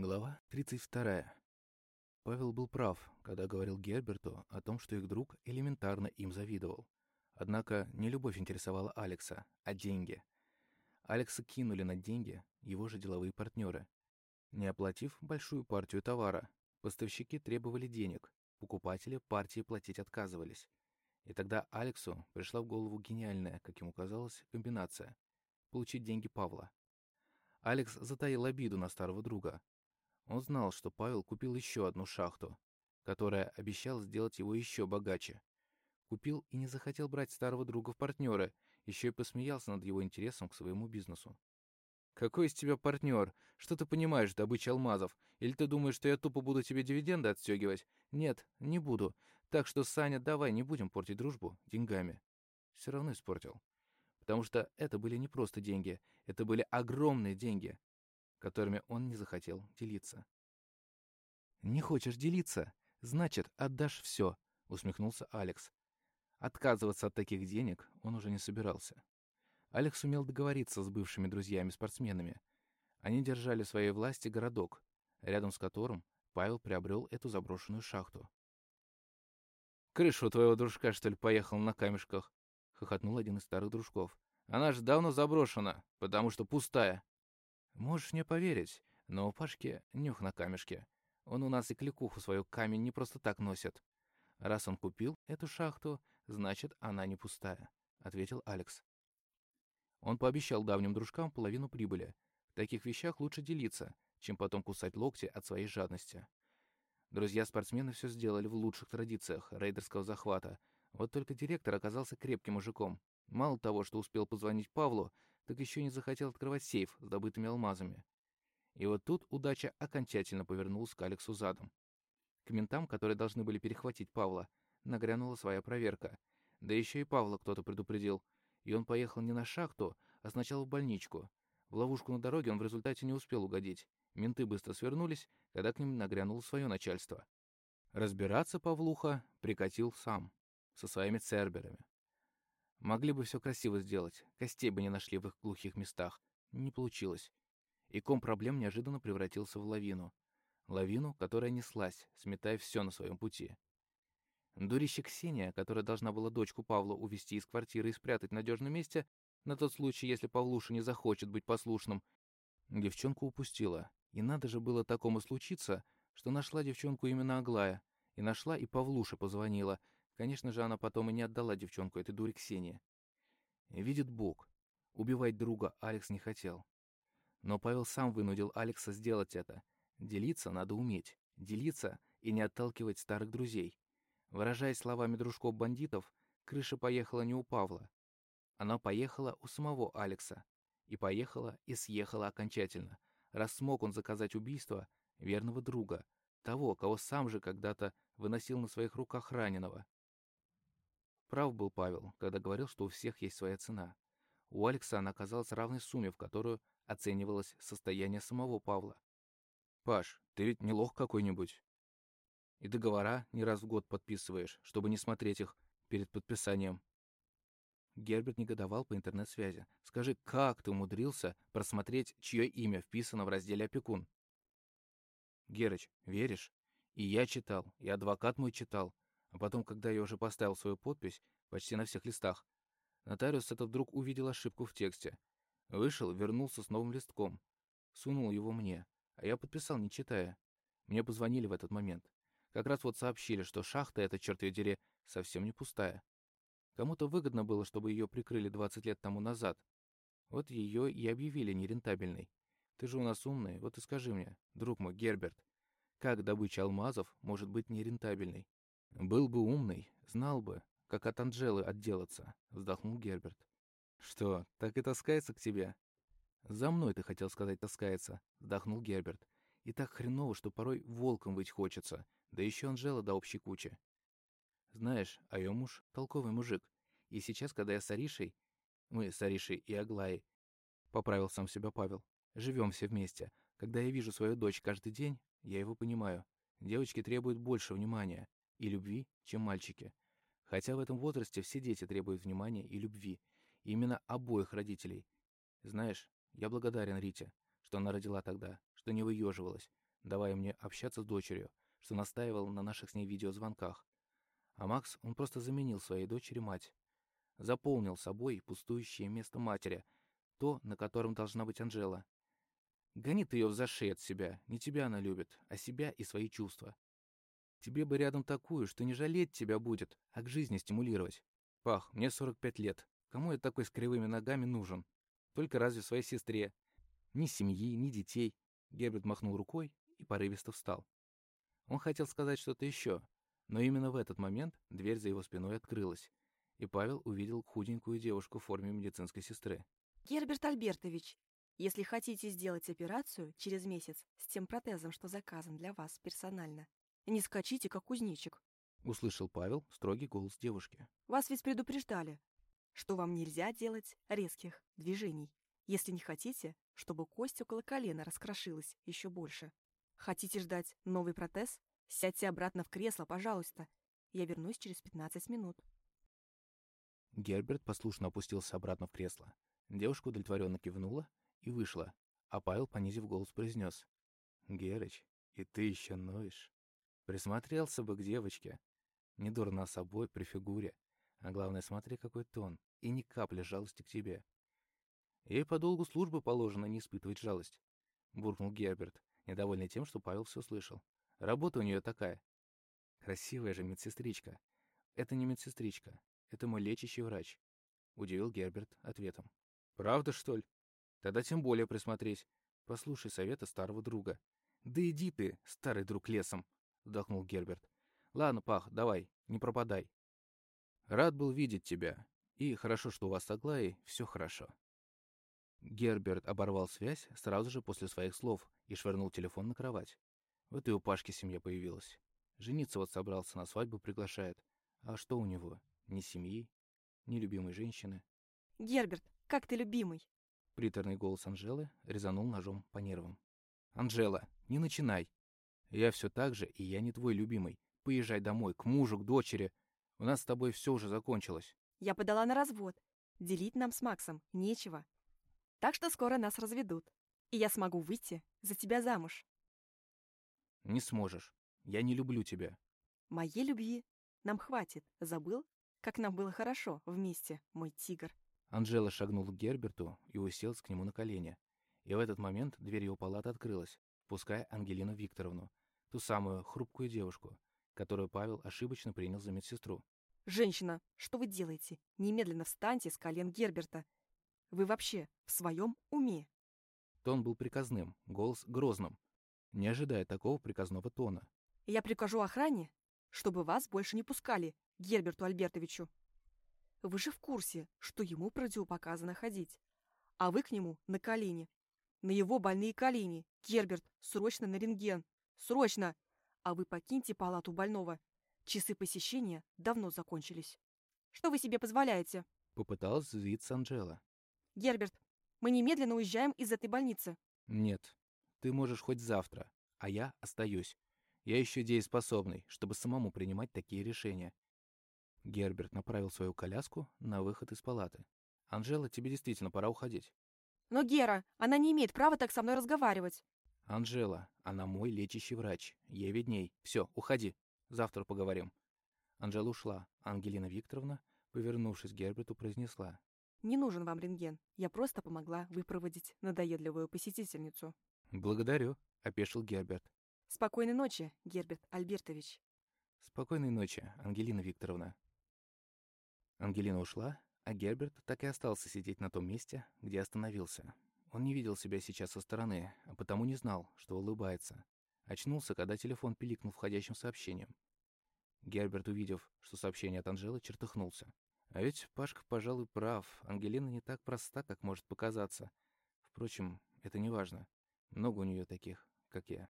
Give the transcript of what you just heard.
Глава 32. Павел был прав, когда говорил Герберту о том, что их друг элементарно им завидовал. Однако не любовь интересовала Алекса, а деньги. Алекса кинули на деньги его же деловые партнеры. Не оплатив большую партию товара, поставщики требовали денег, покупатели партии платить отказывались. И тогда Алексу пришла в голову гениальная, как ему казалось, комбинация — получить деньги Павла. Алекс затаил обиду на старого друга, он знал, что Павел купил еще одну шахту, которая обещала сделать его еще богаче. Купил и не захотел брать старого друга в партнеры, еще и посмеялся над его интересом к своему бизнесу. «Какой из тебя партнер? Что ты понимаешь в добыче алмазов? Или ты думаешь, что я тупо буду тебе дивиденды отстегивать? Нет, не буду. Так что, Саня, давай не будем портить дружбу деньгами». Все равно испортил. Потому что это были не просто деньги, это были огромные деньги которыми он не захотел делиться. «Не хочешь делиться? Значит, отдашь все», — усмехнулся Алекс. Отказываться от таких денег он уже не собирался. Алекс умел договориться с бывшими друзьями-спортсменами. Они держали в своей власти городок, рядом с которым Павел приобрел эту заброшенную шахту. «Крыша твоего дружка, что ли, поехала на камешках?» — хохотнул один из старых дружков. «Она же давно заброшена, потому что пустая». Можешь мне поверить, но у Пашки нюх на камешке. Он у нас и кликуху свою камень не просто так носит. Раз он купил эту шахту, значит, она не пустая», — ответил Алекс. Он пообещал давним дружкам половину прибыли. В таких вещах лучше делиться, чем потом кусать локти от своей жадности. Друзья-спортсмены все сделали в лучших традициях рейдерского захвата. Вот только директор оказался крепким мужиком. Мало того, что успел позвонить Павлу, так еще не захотел открывать сейф с добытыми алмазами. И вот тут удача окончательно повернулась к Алексу задом. К ментам, которые должны были перехватить Павла, нагрянула своя проверка. Да еще и Павла кто-то предупредил. И он поехал не на шахту, а сначала в больничку. В ловушку на дороге он в результате не успел угодить. Менты быстро свернулись, когда к ним нагрянуло свое начальство. Разбираться Павлуха прикатил сам, со своими церберами. Могли бы все красиво сделать, костей бы не нашли в их глухих местах. Не получилось. И ком проблем неожиданно превратился в лавину. Лавину, которая неслась, сметая все на своем пути. Дурище Ксения, которая должна была дочку Павла увезти из квартиры и спрятать в надежном месте, на тот случай, если Павлуша не захочет быть послушным, девчонку упустила. И надо же было такому случиться, что нашла девчонку именно Аглая. И нашла, и Павлуша позвонила — Конечно же, она потом и не отдала девчонку этой дуре Ксении. Видит Бог. Убивать друга Алекс не хотел. Но Павел сам вынудил Алекса сделать это. Делиться надо уметь. Делиться и не отталкивать старых друзей. Выражаясь словами дружков-бандитов, крыша поехала не у Павла. Она поехала у самого Алекса. И поехала, и съехала окончательно. Раз смог он заказать убийство верного друга, того, кого сам же когда-то выносил на своих руках раненого. Прав был Павел, когда говорил, что у всех есть своя цена. У Алекса она оказалась равной сумме, в которую оценивалось состояние самого Павла. «Паш, ты ведь не лох какой-нибудь. И договора не раз в год подписываешь, чтобы не смотреть их перед подписанием». Герберт негодовал по интернет-связи. «Скажи, как ты умудрился просмотреть, чье имя вписано в разделе «Опекун»?» «Герыч, веришь? И я читал, и адвокат мой читал. А потом, когда я уже поставил свою подпись почти на всех листах, нотариус это вдруг увидел ошибку в тексте. Вышел, вернулся с новым листком. Сунул его мне, а я подписал, не читая. Мне позвонили в этот момент. Как раз вот сообщили, что шахта эта, черт ее дери, совсем не пустая. Кому-то выгодно было, чтобы ее прикрыли 20 лет тому назад. Вот ее и объявили нерентабельной. Ты же у нас умный, вот и скажи мне, друг мой Герберт, как добыча алмазов может быть нерентабельной? «Был бы умный, знал бы, как от Анжелы отделаться», — вздохнул Герберт. «Что, так и таскается к тебе?» «За мной, ты хотел сказать, таскается», — вздохнул Герберт. «И так хреново, что порой волком быть хочется, да еще Анжела до общей кучи». «Знаешь, а ее муж — толковый мужик, и сейчас, когда я с Аришей, мы с Аришей и Аглаей, — поправил сам себя Павел, — живем все вместе, когда я вижу свою дочь каждый день, я его понимаю. Девочки требуют больше внимания, и любви, чем мальчики. Хотя в этом возрасте все дети требуют внимания и любви. И именно обоих родителей. Знаешь, я благодарен Рите, что она родила тогда, что не выеживалась, давая мне общаться с дочерью, что настаивал на наших с ней видеозвонках. А Макс, он просто заменил своей дочери мать. Заполнил собой пустующее место матери, то, на котором должна быть Анжела. Гонит ее в зашей от себя. Не тебя она любит, а себя и свои чувства. Тебе бы рядом такую, что не жалеть тебя будет, а к жизни стимулировать. Пах, мне 45 лет. Кому я такой с кривыми ногами нужен? Только разве своей сестре? Ни семьи, ни детей. Герберт махнул рукой и порывисто встал. Он хотел сказать что-то еще, но именно в этот момент дверь за его спиной открылась, и Павел увидел худенькую девушку в форме медицинской сестры. «Герберт Альбертович, если хотите сделать операцию через месяц с тем протезом, что заказан для вас персонально, не скачите, как кузнечик», — услышал Павел строгий голос девушки. «Вас ведь предупреждали, что вам нельзя делать резких движений, если не хотите, чтобы кость около колена раскрошилась еще больше. Хотите ждать новый протез? Сядьте обратно в кресло, пожалуйста. Я вернусь через 15 минут». Герберт послушно опустился обратно в кресло. Девушка удовлетворенно кивнула и вышла, а Павел, понизив голос, произнес. «Герыч, и ты еще ноешь? Присмотрелся бы к девочке. Не дурна собой при фигуре. А главное, смотри, какой тон. И ни капли жалости к тебе. Ей по долгу службы положено не испытывать жалость. Буркнул Герберт, недовольный тем, что Павел все слышал. Работа у нее такая. Красивая же медсестричка. Это не медсестричка. Это мой лечащий врач. Удивил Герберт ответом. Правда, что ли? Тогда тем более присмотреть. Послушай совета старого друга. Да иди ты, старый друг лесом, вздохнул Герберт. Ладно, Пах, давай, не пропадай. Рад был видеть тебя. И хорошо, что у вас с Аглаей все хорошо. Герберт оборвал связь сразу же после своих слов и швырнул телефон на кровать. Вот и у Пашки семья появилась. Жениться вот собрался, на свадьбу приглашает. А что у него? Ни семьи, ни любимой женщины. «Герберт, как ты любимый?» Приторный голос Анжелы резанул ножом по нервам. «Анжела, не начинай. Я все так же, и я не твой любимый. Поезжай домой, к мужу, к дочери. У нас с тобой все уже закончилось». «Я подала на развод. Делить нам с Максом нечего. Так что скоро нас разведут. И я смогу выйти за тебя замуж». «Не сможешь. Я не люблю тебя». «Моей любви нам хватит. Забыл, как нам было хорошо вместе, мой тигр?» Анжела шагнул к Герберту и уселась к нему на колени. И в этот момент дверь его палаты открылась, впуская Ангелину Викторовну, ту самую хрупкую девушку, которую Павел ошибочно принял за медсестру. «Женщина, что вы делаете? Немедленно встаньте с колен Герберта. Вы вообще в своем уме?» Тон был приказным, голос грозным, не ожидая такого приказного тона. «Я прикажу охране, чтобы вас больше не пускали, Герберту Альбертовичу. Вы же в курсе, что ему противопоказано ходить. А вы к нему на колени. На его больные колени. Герберт, срочно на рентген. Срочно! А вы покиньте палату больного. Часы посещения давно закончились. Что вы себе позволяете? Попыталась взвиться Анжела. Герберт, мы немедленно уезжаем из этой больницы. Нет, ты можешь хоть завтра, а я остаюсь. Я еще дееспособный, чтобы самому принимать такие решения. Герберт направил свою коляску на выход из палаты. «Анжела, тебе действительно пора уходить». «Но Гера, она не имеет права так со мной разговаривать». «Анжела, она мой лечащий врач. Ей видней. Все, уходи. Завтра поговорим». Анжела ушла. Ангелина Викторовна, повернувшись к Герберту, произнесла. «Не нужен вам рентген. Я просто помогла выпроводить надоедливую посетительницу». «Благодарю», — опешил Герберт. «Спокойной ночи, Герберт Альбертович». «Спокойной ночи, Ангелина Викторовна». Ангелина ушла, а Герберт так и остался сидеть на том месте, где остановился. Он не видел себя сейчас со стороны, а потому не знал, что улыбается. Очнулся, когда телефон пиликнул входящим сообщением. Герберт, увидев, что сообщение от Анжелы, чертыхнулся. А ведь Пашка, пожалуй, прав. Ангелина не так проста, как может показаться. Впрочем, это не важно. Много у нее таких, как я.